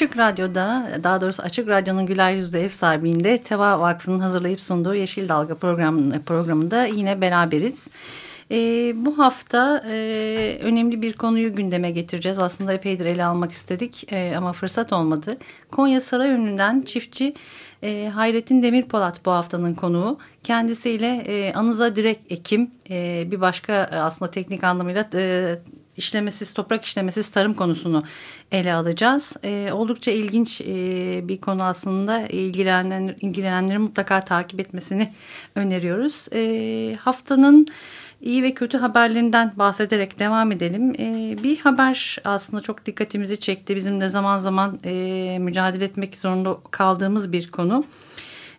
Açık Radyo'da, daha doğrusu Açık Radyo'nun Güler Yüzde ev sahibiğinde Teva Vakfı'nın hazırlayıp sunduğu Yeşil Dalga programı, programında yine beraberiz. E, bu hafta e, önemli bir konuyu gündeme getireceğiz. Aslında epeydir ele almak istedik e, ama fırsat olmadı. Konya Sarayönü'nden çiftçi e, Hayrettin Demirpolat bu haftanın konuğu. Kendisiyle e, anıza direkt ekim, e, bir başka e, aslında teknik anlamıyla... E, işlemesiz, toprak işlemesiz tarım konusunu ele alacağız. E, oldukça ilginç e, bir konu aslında ilgilenen, ilgilenenlerin mutlaka takip etmesini öneriyoruz. E, haftanın iyi ve kötü haberlerinden bahsederek devam edelim. E, bir haber aslında çok dikkatimizi çekti. Bizim de zaman zaman e, mücadele etmek zorunda kaldığımız bir konu.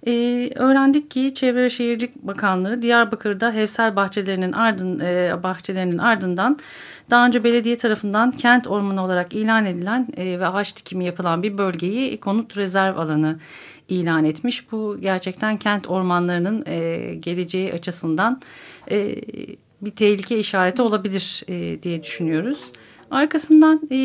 Ee, öğrendik ki Çevre ve Şehircilik Bakanlığı Diyarbakır'da Hevsel bahçelerinin ardın e, bahçelerinin ardından daha önce belediye tarafından kent ormanı olarak ilan edilen e, ve ağaç dikimi yapılan bir bölgeyi konut rezerv alanı ilan etmiş. Bu gerçekten kent ormanlarının e, geleceği açısından e, bir tehlike işareti olabilir e, diye düşünüyoruz. Arkasından e,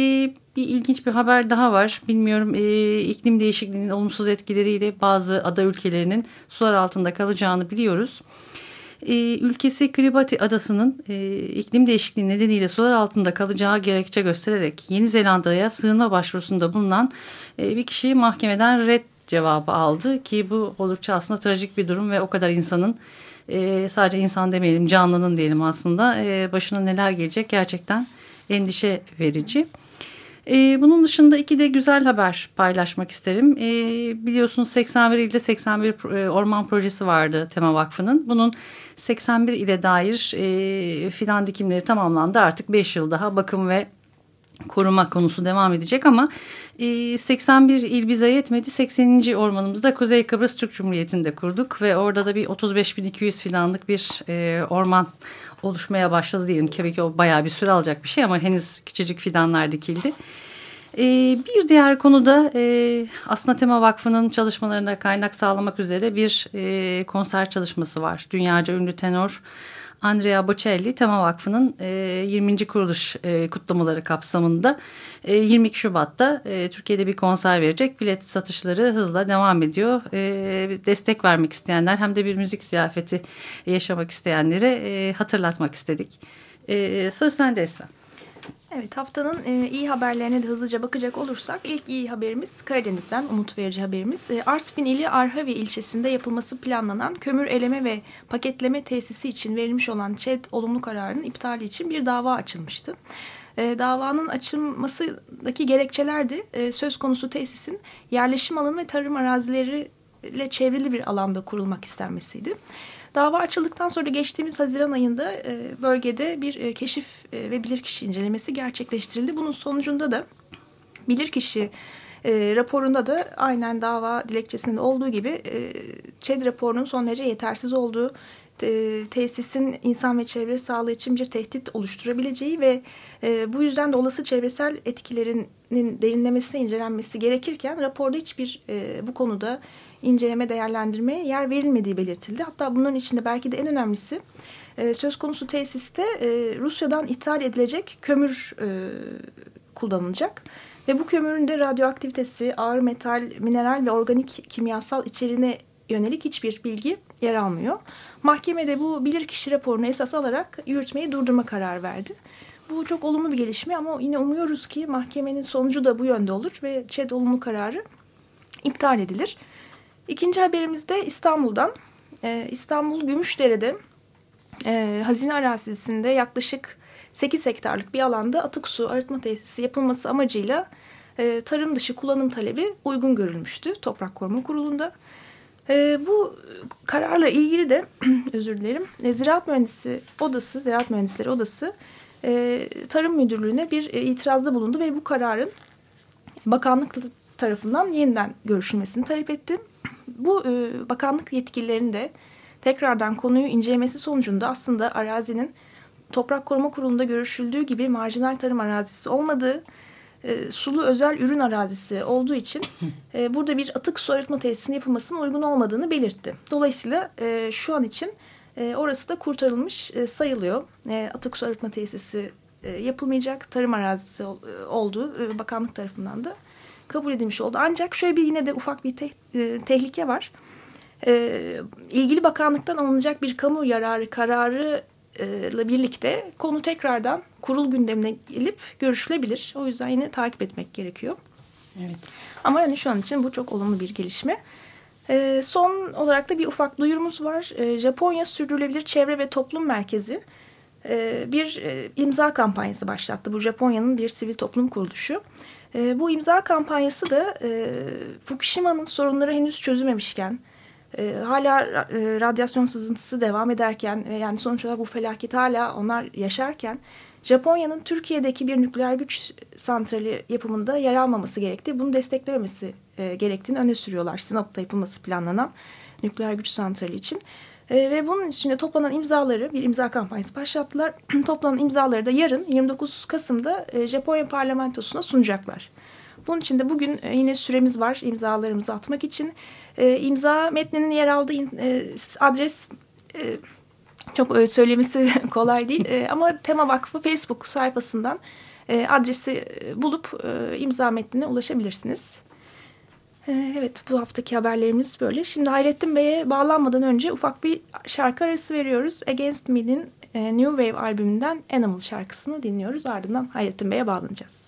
bir ilginç bir haber daha var. Bilmiyorum e, iklim değişikliğinin olumsuz etkileriyle bazı ada ülkelerinin sular altında kalacağını biliyoruz. E, ülkesi Kiribati adasının e, iklim değişikliği nedeniyle sular altında kalacağı gerekçe göstererek Yeni Zelanda'ya sığınma başvurusunda bulunan e, bir kişi mahkemeden red cevabı aldı ki bu oldukça aslında trajik bir durum ve o kadar insanın e, sadece insan demeyelim canlının diyelim aslında e, başına neler gelecek gerçekten endişe verici. E, bunun dışında iki de güzel haber paylaşmak isterim. E, biliyorsunuz 81 ilde 81 e, orman projesi vardı Tema Vakfı'nın. Bunun 81 ile dair e, fidan dikimleri tamamlandı. Artık 5 yıl daha bakım ve koruma konusu devam edecek ama e, 81 il bize yetmedi. 80. ormanımızda Kuzey Kıbrıs Türk Cumhuriyeti'nde kurduk ve orada da bir 35.200 fidanlık bir e, orman oluşmaya başladı diyelim. Tabii o bayağı bir süre alacak bir şey ama henüz küçücük fidanlar dikildi. Ee, bir diğer konuda e, aslında Tema Vakfı'nın çalışmalarına kaynak sağlamak üzere bir e, konser çalışması var. Dünyaca ünlü tenor Andrea Bocelli Tema Vakfı'nın e, 20. kuruluş e, kutlamaları kapsamında e, 22 Şubat'ta e, Türkiye'de bir konser verecek. Bilet satışları hızla devam ediyor. E, destek vermek isteyenler hem de bir müzik ziyafeti yaşamak isteyenlere e, hatırlatmak istedik. E, söz sende Esra. Evet haftanın e, iyi haberlerine de hızlıca bakacak olursak ilk iyi haberimiz Karadeniz'den umut verici haberimiz. E, Artvin ili Arhavi ilçesinde yapılması planlanan kömür eleme ve paketleme tesisi için verilmiş olan ÇED olumlu kararının iptali için bir dava açılmıştı. E, davanın açılmasındaki gerekçeler de e, söz konusu tesisin yerleşim alanı ve tarım arazileriyle çevrili bir alanda kurulmak istenmesiydi. Dava açıldıktan sonra geçtiğimiz Haziran ayında e, bölgede bir e, keşif e, ve bilirkişi incelemesi gerçekleştirildi. Bunun sonucunda da bilirkişi raporunda da aynen dava dilekçesinde olduğu gibi e, ÇED raporunun son derece yetersiz olduğu tesisin insan ve çevre sağlığı için bir tehdit oluşturabileceği ve bu yüzden de olası çevresel etkilerinin derinlemesine incelenmesi gerekirken raporda hiçbir bu konuda inceleme değerlendirmeye yer verilmediği belirtildi. Hatta bunların içinde belki de en önemlisi e, söz konusu tesiste e, Rusya'dan ithal edilecek kömür e, kullanılacak. Ve bu kömürün de radyoaktivitesi, ağır metal, mineral ve organik kimyasal içeriğine yönelik hiçbir bilgi yer almıyor. Mahkemede bu bilirkişi raporunu esas alarak yürütmeyi durdurma kararı verdi. Bu çok olumlu bir gelişme ama yine umuyoruz ki mahkemenin sonucu da bu yönde olur ve ÇED olumlu kararı iptal edilir. İkinci haberimiz de İstanbul'dan. Ee, İstanbul Gümüşdere'de e, hazine arazisinde yaklaşık 8 hektarlık bir alanda atık su arıtma tesisi yapılması amacıyla e, tarım dışı kullanım talebi uygun görülmüştü Toprak Koruma Kurulu'nda. E, bu kararla ilgili de özür dilerim e, Ziraat Mühendisi Odası, Ziraat Mühendisleri Odası e, Tarım Müdürlüğü'ne bir e, itirazda bulundu ve bu kararın bakanlık tarafından yeniden görüşülmesini talep etti. Bu e, bakanlık yetkililerinin de tekrardan konuyu incelemesi sonucunda aslında arazinin Toprak Koruma Kurulu'nda görüşüldüğü gibi marjinal tarım arazisi olmadığı, e, sulu özel ürün arazisi olduğu için e, burada bir atık su arıtma tesisinin yapılmasının uygun olmadığını belirtti. Dolayısıyla e, şu an için e, orası da kurtarılmış e, sayılıyor. E, atık su arıtma tesisi e, yapılmayacak tarım arazisi ol, e, olduğu e, bakanlık tarafından da kabul edilmiş oldu. Ancak şöyle bir yine de ufak bir te, e, tehlike var. E, ilgili bakanlıktan alınacak bir kamu yararı kararı ile birlikte konu tekrardan kurul gündemine gelip görüşülebilir. O yüzden yine takip etmek gerekiyor. Evet. Ama yani şu an için bu çok olumlu bir gelişme. E, son olarak da bir ufak duyurumuz var. E, Japonya Sürdürülebilir Çevre ve Toplum Merkezi e, bir e, imza kampanyası başlattı. Bu Japonya'nın bir sivil toplum kuruluşu. E, bu imza kampanyası da e, Fukushima'nın sorunları henüz çözülmemişken e, hala e, radyasyon sızıntısı devam ederken ve yani sonuç olarak bu felaket hala onlar yaşarken Japonya'nın Türkiye'deki bir nükleer güç santrali yapımında yer almaması gerektiği, bunu desteklememesi e, gerektiğini öne sürüyorlar. Sinop'ta yapılması planlanan nükleer güç santrali için. E, ve bunun içinde toplanan imzaları, bir imza kampanyası başlattılar. toplanan imzaları da yarın 29 Kasım'da e, Japonya parlamentosuna sunacaklar. Bunun için de bugün e, yine süremiz var imzalarımızı atmak için. E, imza metninin yer aldığı e, adres e, çok e, söylemesi kolay değil e, ama Tema Vakfı Facebook sayfasından e, adresi e, bulup e, imza metnine ulaşabilirsiniz. E, evet bu haftaki haberlerimiz böyle. Şimdi Hayrettin Bey'e bağlanmadan önce ufak bir şarkı arası veriyoruz. Against Me'nin e, New Wave albümünden Animal şarkısını dinliyoruz. Ardından Hayrettin Bey'e bağlanacağız.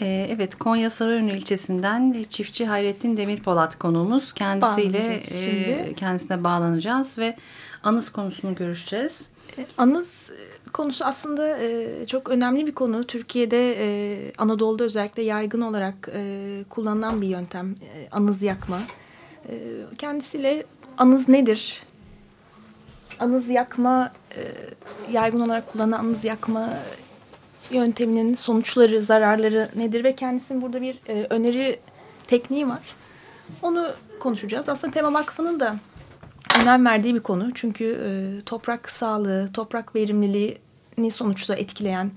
Ee, Evet Konya Sarıönü ilçesinden çiftçi Hayrettin Demirpolat konuğumuz. Kendisiyle e, kendisine bağlanacağız ve anız konusunu görüşeceğiz. E, Anız e, konusu aslında e, çok önemli bir konu. Türkiye'de Anadolu'da özellikle yaygın olarak kullanılan bir yöntem anız yakma. Kendisiyle anız nedir? Anız yakma, yaygın olarak kullanılan anız yakma yönteminin sonuçları, zararları nedir? Ve kendisinin burada bir e, öneri tekniği var. Onu konuşacağız. Aslında Tema Vakfı'nın da önem verdiği bir konu. Çünkü e, toprak sağlığı, toprak verimliliğini sonuçta etkileyen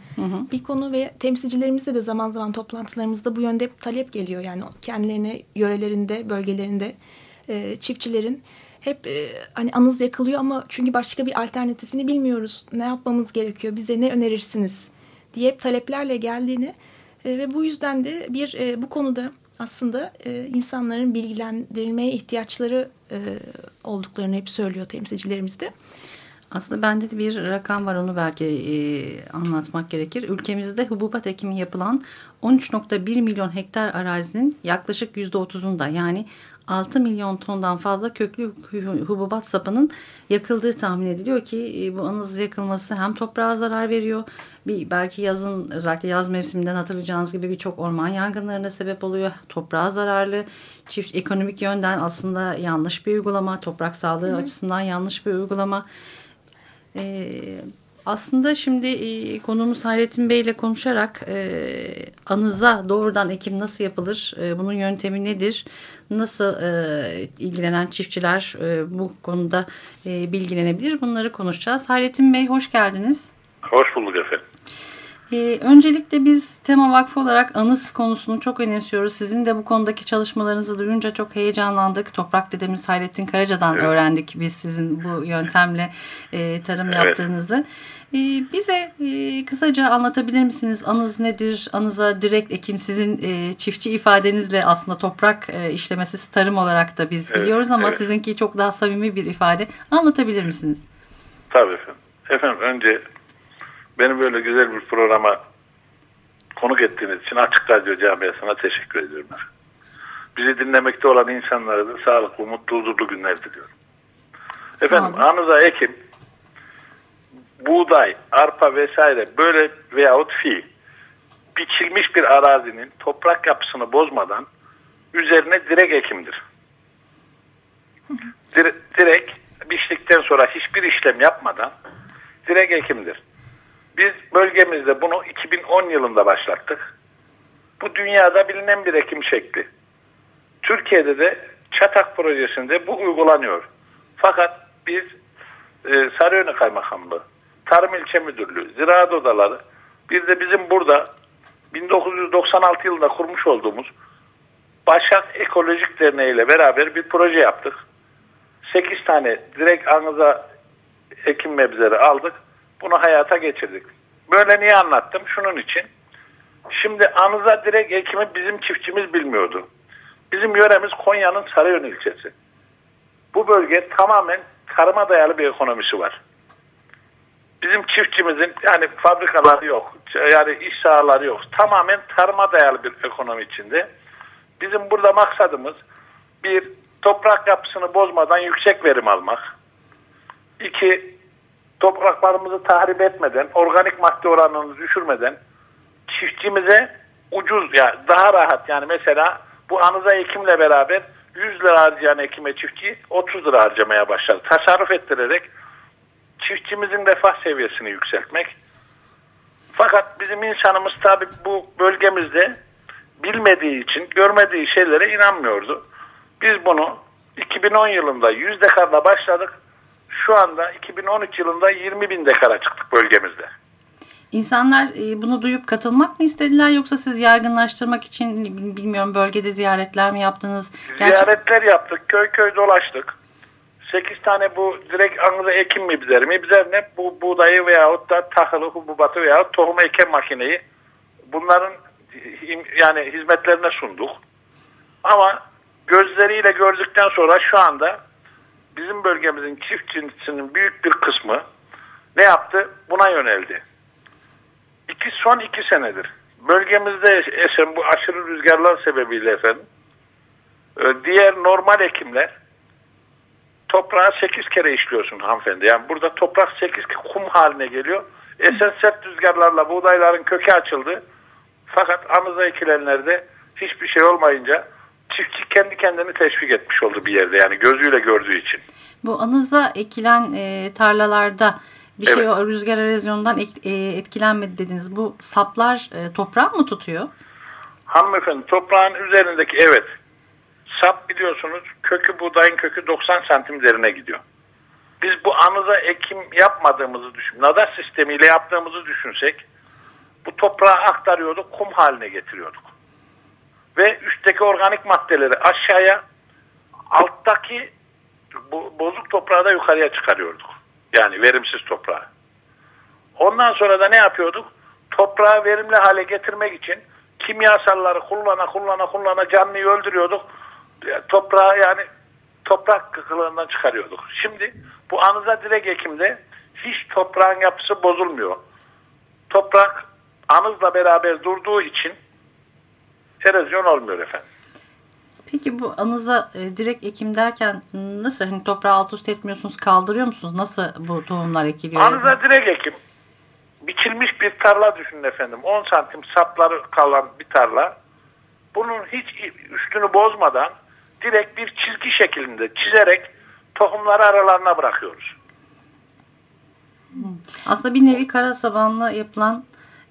bir konu ve temsilcilerimizde de zaman zaman toplantılarımızda bu yönde talep geliyor. Yani kendilerine yörelerinde, bölgelerinde e, çiftçilerin hep e, hani anız yakılıyor ama çünkü başka bir alternatifini bilmiyoruz. Ne yapmamız gerekiyor? Bize ne önerirsiniz? Diye taleplerle geldiğini e, ve bu yüzden de bir e, bu konuda aslında e, insanların bilgilendirilmeye ihtiyaçları e, olduklarını hep söylüyor temsilcilerimiz de. Aslında bende de bir rakam var onu belki e, anlatmak gerekir. Ülkemizde hububat ekimi yapılan 13.1 milyon hektar arazinin yaklaşık %30'unda yani 6 milyon tondan fazla köklü hu- hububat sapının yakıldığı tahmin ediliyor ki e, bu anız yakılması hem toprağa zarar veriyor. Bir, belki yazın özellikle yaz mevsiminden hatırlayacağınız gibi birçok orman yangınlarına sebep oluyor. Toprağa zararlı. Çift ekonomik yönden aslında yanlış bir uygulama. Toprak sağlığı açısından yanlış bir uygulama. Ee, aslında şimdi e, konuğumuz Hayrettin Bey ile konuşarak e, anıza doğrudan ekim nasıl yapılır, e, bunun yöntemi nedir, nasıl e, ilgilenen çiftçiler bu konuda bilgilenebilir bunları konuşacağız. Hayrettin Bey hoş geldiniz. Hoş bulduk efendim. Ee, öncelikle biz Tema Vakfı olarak anıs konusunu çok önemsiyoruz. Sizin de bu konudaki çalışmalarınızı duyunca çok heyecanlandık. Toprak dedemiz Hayrettin Karaca'dan Evet. öğrendik biz sizin bu yöntemle e, tarım Evet. yaptığınızı. E, bize e, kısaca anlatabilir misiniz? Anız nedir? Anıza direkt ekim sizin e, çiftçi ifadenizle aslında toprak e, işlemesi tarım olarak da biz Evet, biliyoruz ama evet. sizinki çok daha samimi bir ifade. Anlatabilir misiniz? Tabii efendim. Efendim önce beni böyle güzel bir programa konuk ettiğiniz için Açık Radyo Camiası'na teşekkür ediyorum. Bizi dinlemekte olan insanlara da sağlıklı, mutlu, huzurlu günler diliyorum. Efendim anıza ekim, buğday, arpa vesaire böyle veyahut fi biçilmiş bir arazinin toprak yapısını bozmadan üzerine direk ekimdir. Dire- direkt biçtikten sonra hiçbir işlem yapmadan direkt ekimdir. Bölgemizde bunu 2010 yılında başlattık. Bu dünyada bilinen bir ekim şekli. Türkiye'de de Çatak projesinde bu uygulanıyor. Fakat biz e, Sarıönü Kaymakamlığı, Tarım İlçe Müdürlüğü, Ziraat Odaları bir de bizim burada 1996 yılında kurmuş olduğumuz Başak Ekolojik Derneği ile beraber bir proje yaptık. 8 tane direkt anıza ekim mebzeri aldık. Bunu hayata geçirdik. Böyle niye anlattım? Şunun için. Şimdi anıza direkt ekimi bizim çiftçimiz bilmiyordu. Bizim yöremiz Konya'nın Sarıönü ilçesi. Bu bölge tamamen tarıma dayalı bir ekonomisi var. Bizim çiftçimizin yani fabrikaları yok. Yani iş sahaları yok. Tamamen tarıma dayalı bir ekonomi içinde. Bizim burada maksadımız bir toprak yapısını bozmadan yüksek verim almak. İki, topraklarımızı tahrip etmeden, organik madde oranını düşürmeden çiftçimize ucuz yani daha rahat yani mesela bu anıza ekimle beraber 100 lira harcayan ekime çiftçi 30 lira harcamaya başladı. Tasarruf ettirerek çiftçimizin refah seviyesini yükseltmek. Fakat bizim insanımız tabi bu bölgemizde bilmediği için görmediği şeylere inanmıyordu. Biz bunu 2010 yılında 100 dekarla başladık. Şu anda 2013 yılında 20 bin dekara çıktık bölgemizde. İnsanlar e, bunu duyup katılmak mı istediler yoksa siz yaygınlaştırmak için bilmiyorum bölgede ziyaretler mi yaptınız? Gerçi- Ziyaretler yaptık. Köy köy dolaştık. 8 tane bu direkt anıza ekim mibzeri. Mibzer ne? Bu buğdayı veyahut da tahılı hububatı veyahut tohum eken makineyi. Bunların yani hizmetlerine sunduk. Ama gözleriyle gördükten sonra şu anda bizim bölgemizin çiftçisinin büyük bir kısmı ne yaptı? Buna yöneldi. İki, son iki senedir bölgemizde esen bu aşırı rüzgarlar sebebiyle efendim e, diğer normal ekimler toprağı 8 kere işliyorsun hanımefendi. Yani burada toprak 8 kum haline geliyor. Esen sert rüzgarlarla buğdayların kökü açıldı. Fakat anıza ekilenlerde hiçbir şey olmayınca çiftçi kendi kendini teşvik etmiş oldu bir yerde yani gözüyle gördüğü için. Bu anıza ekilen e, tarlalarda bir şey Evet. o rüzgar erozyonundan e, etkilenmedi dediniz. Bu saplar e, toprağı mı tutuyor? Hanımefendi toprağın üzerindeki evet sap biliyorsunuz kökü buğdayın kökü 90 santim derine gidiyor. Biz bu anıza ekim yapmadığımızı düşün, nadar sistemiyle yaptığımızı düşünsek bu toprağı aktarıyorduk, kum haline getiriyorduk. Ve üstteki organik maddeleri aşağıya, alttaki bozuk toprağı da yukarıya çıkarıyorduk. Yani verimsiz toprağı. Ondan sonra da ne yapıyorduk? Toprağı verimli hale getirmek için kimyasalları kullana kullana kullana canlıyı öldürüyorduk. Ya, Toprağı yani toprak kıkılığından çıkarıyorduk. Şimdi bu anıza direk ekimde hiç toprağın yapısı bozulmuyor. Toprak anızla beraber durduğu için erozyon olmuyor efendim. Peki bu anıza e, direkt ekim derken nasıl hani toprağı alt üst etmiyorsunuz kaldırıyor musunuz? Nasıl bu tohumlar ekiliyor? Anıza direk ekim. Biçilmiş bir tarla düşünün efendim. 10 santim sapları kalan bir tarla. Bunun hiç üstünü bozmadan direkt bir çizgi şeklinde çizerek tohumları aralarına bırakıyoruz. Aslında bir nevi kara sabanla yapılan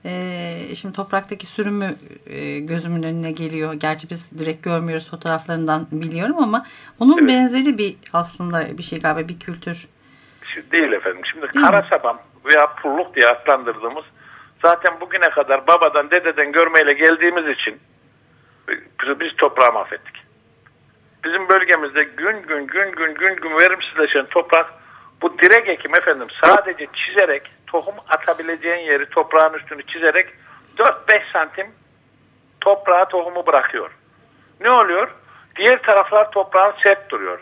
e, şimdi topraktaki sürümü e, gözümün önüne geliyor. Gerçi biz direkt görmüyoruz fotoğraflarından biliyorum ama onun Evet. benzeri bir aslında bir şey galiba bir kültür. Değil efendim. Şimdi Değil kara mi? saban veya pulluk diye adlandırdığımız zaten bugüne kadar babadan dededen görmeyle geldiğimiz için biz toprağı mahvettik. Bizim bölgemizde gün gün gün gün gün gün verimsizleşen toprak bu direk ekim efendim sadece çizerek tohum atabileceğin yeri toprağın üstünü çizerek 4-5 santim toprağa tohumu bırakıyor. Ne oluyor? Diğer taraflar toprağın sert duruyor.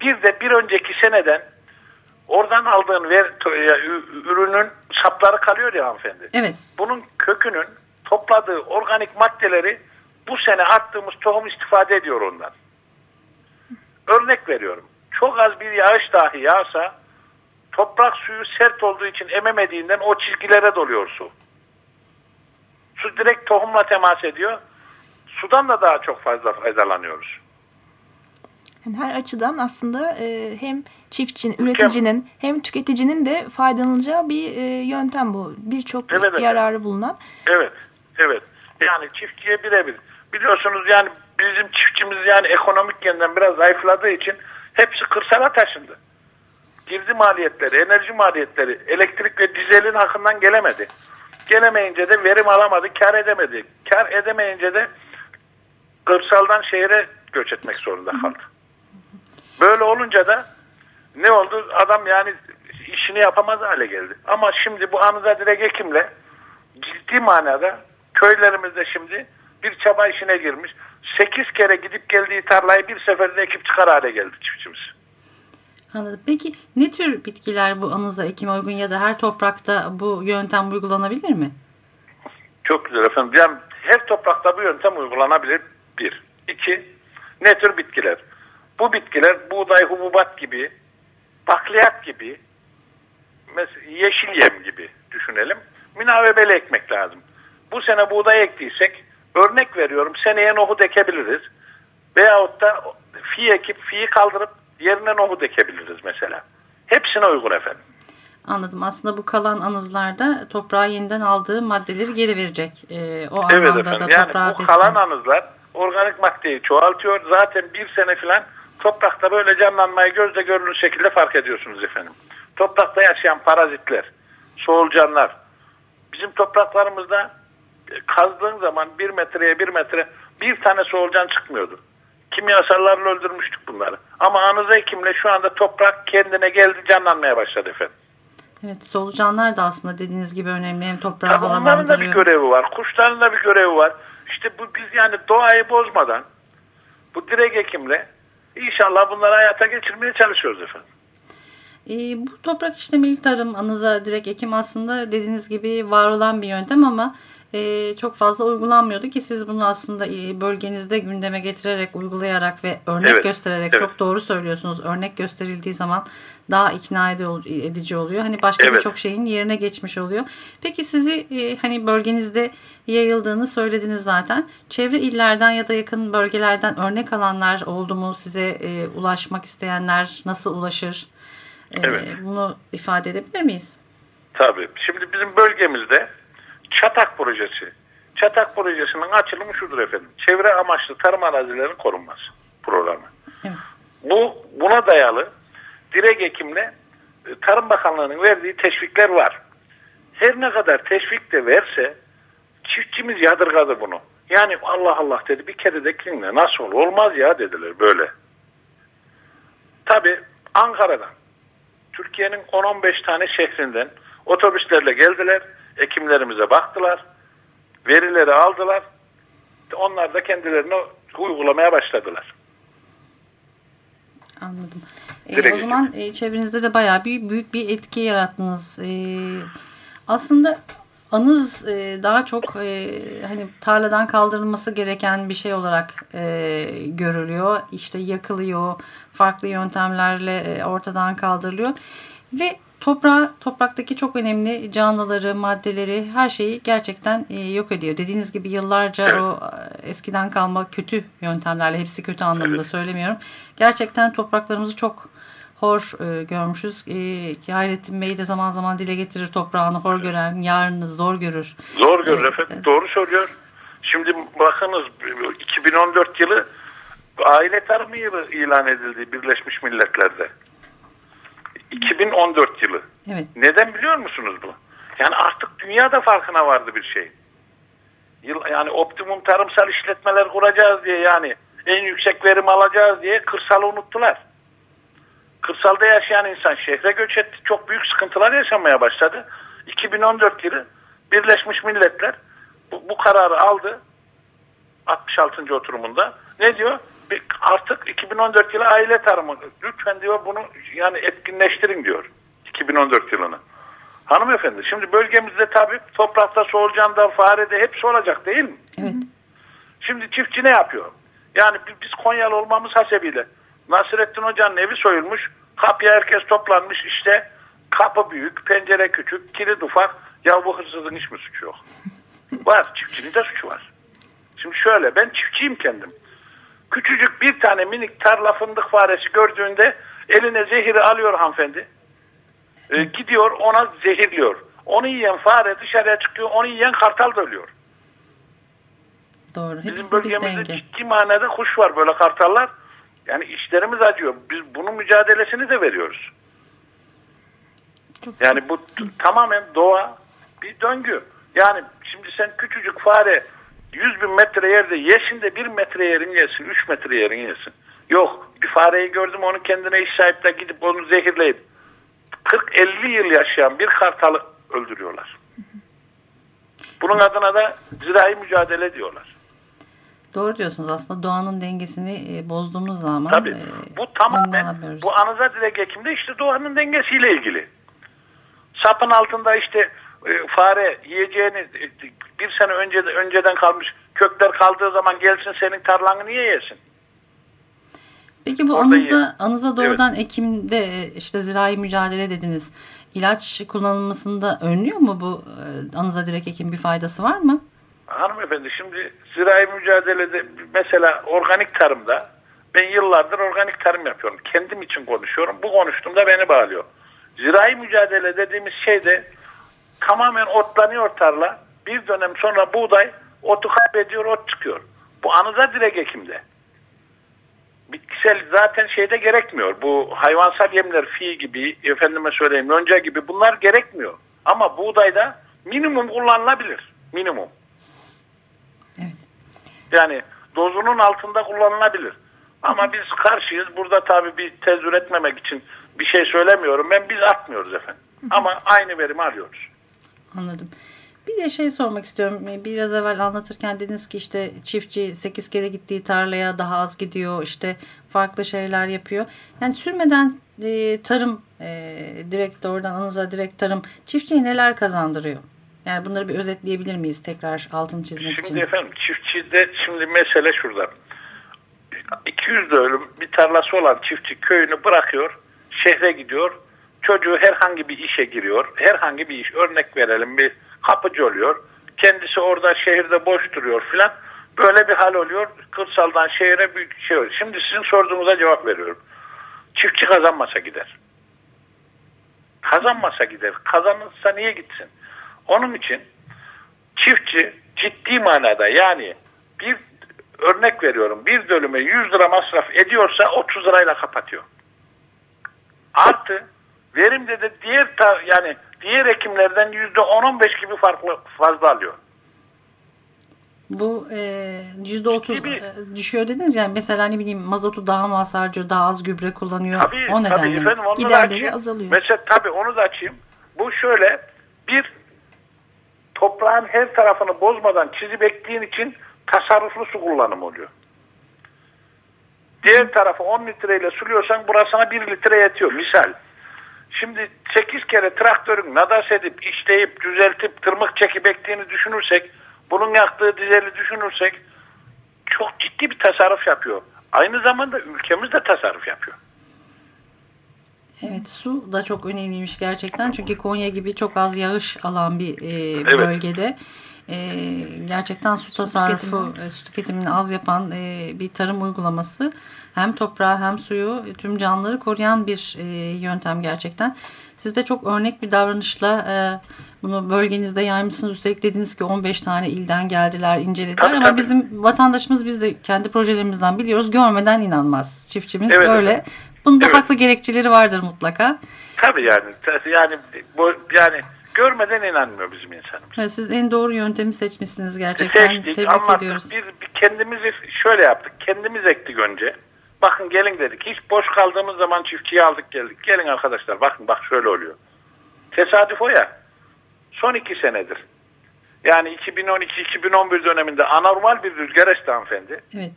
Bir de bir önceki seneden oradan aldığın ver, ü- ürünün sapları kalıyor ya hanımefendi. Evet. Bunun kökünün topladığı organik maddeleri bu sene attığımız tohum istifade ediyor ondan. Örnek veriyorum. Çok az bir yağış dahi yağsa toprak suyu sert olduğu için ememediğinden o çizgilere doluyor su. Su direkt tohumla temas ediyor. Sudan da daha çok fazla faydalanıyoruz. Yani her açıdan aslında e, hem çiftçinin, üreticinin hem tüketicinin de faydalanacağı bir e, yöntem bu. Birçok Evet, evet. yararı bulunan. Evet, evet. Yani çiftçiye birebir. Biliyorsunuz yani bizim çiftçimiz yani ekonomik yönden biraz zayıfladığı için hepsi kırsala taşındı. Girdi maliyetleri, enerji maliyetleri, elektrik ve dizelin hakkından gelemedi. Gelemeyince de verim alamadı, kar edemedi. Kar edemeyince de kırsaldan şehre göç etmek zorunda kaldı. Böyle olunca da ne oldu? Adam yani işini yapamaz hale geldi. Ama şimdi bu anıza direkt ekimle ciddi manada köylerimizde şimdi bir çaba işine girmiş. 8 kere gidip geldiği tarlayı bir seferde ekip çıkar hale geldi çiftçimiz. Anladım. Peki ne tür bitkiler bu anıza ekime uygun ya da her toprakta bu yöntem uygulanabilir mi? Çok güzel efendim. Yani her toprakta bu yöntem uygulanabilir. Bir. İki, ne tür bitkiler? Bu bitkiler buğday, hububat gibi, bakliyat gibi, yeşil yem gibi düşünelim. Münavebeli ekmek lazım. Bu sene buğday ektiysek örnek veriyorum seneye nohut ekebiliriz. Veyahut da fi ekip fiyi kaldırıp yerine nohut ekebiliriz mesela. Hepsine uygun efendim. Anladım. Aslında bu kalan anızlarda toprağa yeniden aldığı maddeleri geri verecek. Ee, o Evet anlamda efendim. da Yani bu beslen- kalan anızlar organik maddeyi çoğaltıyor. Zaten bir sene falan toprakta böyle canlanmayı gözle görülür şekilde fark ediyorsunuz efendim. Toprakta yaşayan parazitler, soğulcanlar. Bizim topraklarımızda e, kazdığın zaman bir metreye bir metre bir tane soğulcan çıkmıyordu. Kimyasallarla öldürmüştük bunları. Ama anıza ekimle şu anda toprak kendine geldi canlanmaya başladı efendim. Evet solucanlar da aslında dediğiniz gibi önemli. Hem toprağı Tabii onların da bir görevi var. Kuşların da bir görevi var. İşte bu biz yani doğayı bozmadan bu direk ekimle inşallah bunları hayata geçirmeye çalışıyoruz efendim. E, bu toprak işlemeli tarım anıza direkt ekim aslında dediğiniz gibi var olan bir yöntem ama e, çok fazla uygulanmıyordu ki siz bunu aslında e, bölgenizde gündeme getirerek uygulayarak ve örnek Evet, göstererek evet. çok doğru söylüyorsunuz. Örnek gösterildiği zaman daha ikna edi- edici oluyor. Hani başka Evet. birçok şeyin yerine geçmiş oluyor. Peki sizi e, hani bölgenizde yayıldığını söylediniz zaten. Çevre illerden ya da yakın bölgelerden örnek alanlar oldu mu? Size e, ulaşmak isteyenler nasıl ulaşır? E, Evet. Bunu ifade edebilir miyiz? Tabii. Şimdi bizim bölgemizde Çatak Projesi. Çatak Projesi'nin açılımı şudur efendim. Çevre amaçlı tarım arazilerinin korunması programı. Evet. Bu buna dayalı direk ekimle e, Tarım Bakanlığı'nın verdiği teşvikler var. Her ne kadar teşvik de verse çiftçimiz yadırgadı bunu. Yani Allah Allah dedi bir kere de ekinle nasıl olur? Olmaz ya dediler böyle. Tabi Ankara'dan Türkiye'nin 10-15 tane şehrinden otobüslerle geldiler. Ekimlerimize baktılar. Verileri aldılar. Onlar da kendilerini uygulamaya başladılar. Anladım. E, Direkt o zaman e, çevrenizde de bayağı bir büyük bir etki yarattınız. E, aslında anız e, daha çok e, hani tarladan kaldırılması gereken bir şey olarak e, görülüyor. İşte yakılıyor, farklı yöntemlerle e, ortadan kaldırılıyor ve toprağı, topraktaki çok önemli canlıları, maddeleri, her şeyi gerçekten e, yok ediyor. Dediğiniz gibi yıllarca Evet. o e, eskiden kalma kötü yöntemlerle, hepsi kötü anlamda söylemiyorum. Gerçekten topraklarımızı çok hor e, görmüşüz. E, Hayrettin Bey de zaman zaman dile getirir toprağını hor gören, yarını zor görür. Zor görür Evet, efendim. evet. Doğru söylüyor. Şimdi bakınız 2014 yılı aile tarımı yılı ilan edildi Birleşmiş Milletler'de. 2014 yılı. Evet. Neden biliyor musunuz bu? Yani artık dünyada farkına vardı bir şey. Yıl, yani optimum tarımsal işletmeler kuracağız diye yani en yüksek verim alacağız diye kırsalı unuttular. Kırsalda yaşayan insan şehre göç etti. Çok büyük sıkıntılar yaşamaya başladı. 2014 yılı Birleşmiş Milletler bu, bu kararı aldı. 66. oturumunda. Ne diyor? Artık 2014 yılı aile tarımı. Lütfen diyor bunu yani etkinleştirin diyor. 2014 yılını. Hanımefendi şimdi bölgemizde tabii toprakta solucanda, farede hepsi olacak değil mi? Evet. Şimdi çiftçi ne yapıyor? Yani bi- biz Konyalı olmamız hasebiyle Nasrettin Hoca'nın evi soyulmuş. Kapıya herkes toplanmış işte kapı büyük, pencere küçük, kilit ufak. Ya bu hırsızın hiç mi suçu yok? var. Çiftçinin de suçu var. Şimdi şöyle ben çiftçiyim kendim. Küçücük bir tane minik tarla fındık faresi gördüğünde eline zehiri alıyor hanımefendi. Ee, gidiyor ona zehirliyor. Onu yiyen fare dışarıya çıkıyor. Onu yiyen kartal da ölüyor. Doğru. Bizim Hepsi bir bölgemizde denge. ciddi manada kuş var böyle kartallar. Yani işlerimiz acıyor. Biz bunun mücadelesini de veriyoruz. Yani bu tamamen doğa bir döngü. Yani şimdi sen küçücük fare 100 bin metre yerde yesin de 1 metre yerin yesin, 3 metre yerin yesin. Yok bir fareyi gördüm onu kendine iş sahip de gidip onu zehirleyip 40-50 yıl yaşayan bir kartalı öldürüyorlar. Bunun adına da zirai mücadele diyorlar. Doğru diyorsunuz aslında doğanın dengesini e, bozduğumuz zaman Tabii. e, Bu tamamen bu anıza direk ekimde işte doğanın dengesiyle ilgili. Sapın altında işte fare yiyeceğini e, bir sene önce önceden kalmış kökler kaldığı zaman gelsin senin tarlanı niye yesin? Peki bu Orada anıza, anıza doğrudan ekimde e, işte zirai mücadele dediniz. İlaç kullanılmasında önlüyor mu bu e, anıza direkt ekim bir faydası var mı? Hanımefendi şimdi zirai mücadelede mesela organik tarımda ben yıllardır organik tarım yapıyorum. Kendim için konuşuyorum. Bu konuştuğumda beni bağlıyor. Zirai mücadele dediğimiz şey de tamamen otlanıyor tarla. Bir dönem sonra buğday otu kaybediyor, ot çıkıyor. Bu anıza direk ekimde. Bitkisel zaten şeyde gerekmiyor. Bu hayvansal yemler fi gibi, efendime söyleyeyim önce gibi bunlar gerekmiyor. Ama buğdayda minimum kullanılabilir. Minimum. Evet. Yani dozunun altında kullanılabilir. Ama biz karşıyız. Burada tabii bir tez üretmemek için bir şey söylemiyorum. Ben biz atmıyoruz efendim. Ama aynı verimi alıyoruz. Anladım. Bir de şey sormak istiyorum. Biraz evvel anlatırken dediniz ki işte çiftçi 8 kere gittiği tarlaya daha az gidiyor. işte farklı şeyler yapıyor. Yani sürmeden e, tarım e, direkt oradan anıza direkt tarım çiftçiye neler kazandırıyor? Yani bunları bir özetleyebilir miyiz tekrar altını çizmek Şimdi için? efendim çiftçide şimdi mesele şurada. 200 dönüm bir tarlası olan çiftçi köyünü bırakıyor, şehre gidiyor. Çocuğu herhangi bir işe giriyor. Herhangi bir iş örnek verelim bir kapıcı oluyor. Kendisi orada şehirde boş duruyor filan. Böyle bir hal oluyor. Kırsaldan şehire büyük şey oluyor. Şimdi sizin sorduğunuza cevap veriyorum. Çiftçi kazanmasa gider. Kazanmasa gider. Kazanırsa niye gitsin? Onun için çiftçi ciddi manada yani bir örnek veriyorum bir dönüme 100 lira masraf ediyorsa 30 lirayla kapatıyor. Artı verimde de diğer yani diğer ekimlerden %10-15 gibi farklı fazla alıyor. Bu e, %30 Ciddi bir- e, düşüyor dediniz yani mesela ne bileyim mazotu daha mı az harcıyor, daha az gübre kullanıyor. Tabii, o tabii nedenle. mi? efendim onu Giderleri açayım. azalıyor. Mesela tabii onu da açayım. Bu şöyle bir toprağın her tarafını bozmadan çizip ektiğin için tasarruflu su kullanımı oluyor. Diğer tarafı 10 litreyle suluyorsan burasına 1 litre yetiyor. Misal. Şimdi 8 kere traktörün nadas edip, işleyip, düzeltip, tırmık çekip ektiğini düşünürsek, bunun yaktığı dizeli düşünürsek çok ciddi bir tasarruf yapıyor. Aynı zamanda ülkemiz de tasarruf yapıyor. Evet su da çok önemliymiş gerçekten. Çünkü Konya gibi çok az yağış alan bir e, Evet. bölgede e, gerçekten su tasarrufu, e, su tüketimini az yapan e, bir tarım uygulaması hem toprağı hem suyu e, tüm canlıları koruyan bir e, yöntem gerçekten. Siz de çok örnek bir davranışla bunu bölgenizde yaymışsınız. Üstelik dediniz ki 15 tane ilden geldiler, incelediler Tabii, ama tabii. bizim vatandaşımız biz de kendi projelerimizden biliyoruz. Görmeden inanmaz. Çiftçimiz Evet, öyle. evet. Bunda Evet. haklı gerekçeleri vardır mutlaka. Tabii yani yani bu yani görmeden inanmıyor bizim insanımız. Evet, Siz en doğru yöntemi seçmişsiniz gerçekten. Seçtik, Tebrik anlattık. ediyoruz. Biz, bir kendimizi şöyle yaptık. Kendimiz ektik önce. Bakın gelin dedik. Hiç boş kaldığımız zaman çiftçiyi aldık geldik. Gelin arkadaşlar bakın bak şöyle oluyor. Tesadüf o ya. Son iki senedir. Yani 2012-2011 döneminde anormal bir rüzgar esti hanımefendi. Evet.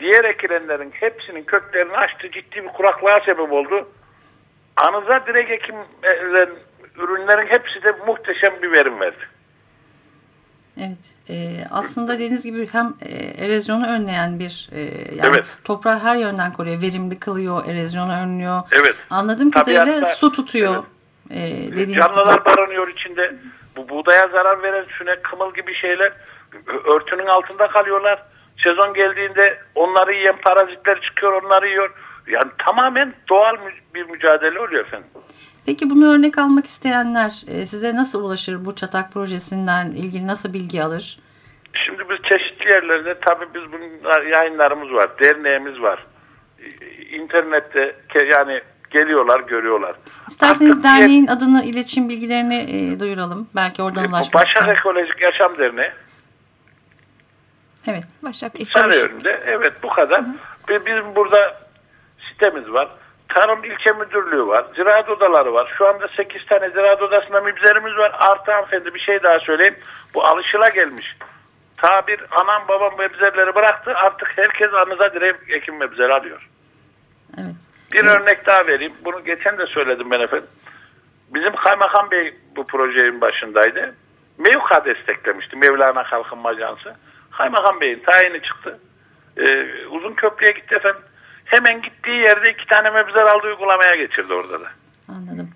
diğer ekilenlerin hepsinin köklerini açtı. Ciddi bir kuraklığa sebep oldu. Anıza direkt ekim edilen ürünlerin hepsi de muhteşem bir verim verdi. Evet. Ee, aslında dediğiniz gibi hem e, erozyonu önleyen bir e, yani Evet. toprağı her yönden koruyor. Verimli kılıyor, erozyonu önlüyor. Evet. Anladığım Tabiatta- kadarıyla su tutuyor. Ee, dediğiniz Canlılar gibi. barınıyor içinde. Bu buğdaya zarar veren sünek, kımıl gibi şeyler örtünün altında kalıyorlar. Sezon geldiğinde onları yiyen parazitler çıkıyor, onları yiyor. Yani tamamen doğal bir mücadele oluyor efendim. Peki bunu örnek almak isteyenler e, size nasıl ulaşır? Bu çatak projesinden ilgili nasıl bilgi alır? Şimdi biz çeşitli yerlerde tabii biz bunlar yayınlarımız var, derneğimiz var. Ee, İnternette yani geliyorlar, görüyorlar. İsterseniz Artık derneğin adını, iletişim bilgilerini e, duyuralım. Belki oradan Bu ulaşmak Başak isteyen. Ekolojik Yaşam Derneği Evet. Başak Ekoloji. Sarıyer'inde. Evet bu kadar. Ve bizim burada sitemiz var. Tarım İlçe Müdürlüğü var. Ziraat odaları var. Şu anda 8 tane ziraat odasında mübzerimiz var. Artı hanımefendi bir şey daha söyleyeyim. Bu alışıla gelmiş. Tabir anam babam mebzerleri bıraktı. Artık herkes anıza direkt ekim mebzeri alıyor. Evet. Bir örnek daha vereyim. Bunu geçen de söyledim ben efendim. Bizim Kaymakam Bey bu projenin başındaydı. Mevka desteklemişti. Mevlana Kalkınma Ajansı. Kaymakam Bey'in tayini çıktı. Ee, uzun köprüye gitti efendim. Hemen gittiği yerde iki tane mebzer aldı uygulamaya geçirdi orada da. Anladım.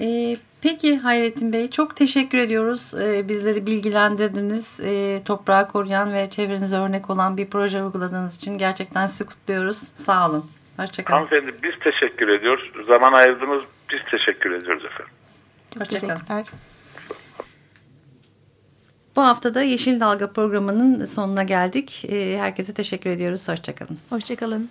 Ee, peki Hayrettin Bey çok teşekkür ediyoruz. Ee, bizleri bilgilendirdiniz. Ee, toprağı koruyan ve çevrenize örnek olan bir proje uyguladığınız için gerçekten sizi kutluyoruz. Sağ olun. Hoşçakalın. Hanımefendi biz teşekkür ediyoruz. Zaman ayırdınız. Biz teşekkür ediyoruz efendim. Çok Hoşçakalın. teşekkürler. Bu haftada Yeşil Dalga programının sonuna geldik. Ee, herkese teşekkür ediyoruz. Hoşçakalın. Hoşçakalın.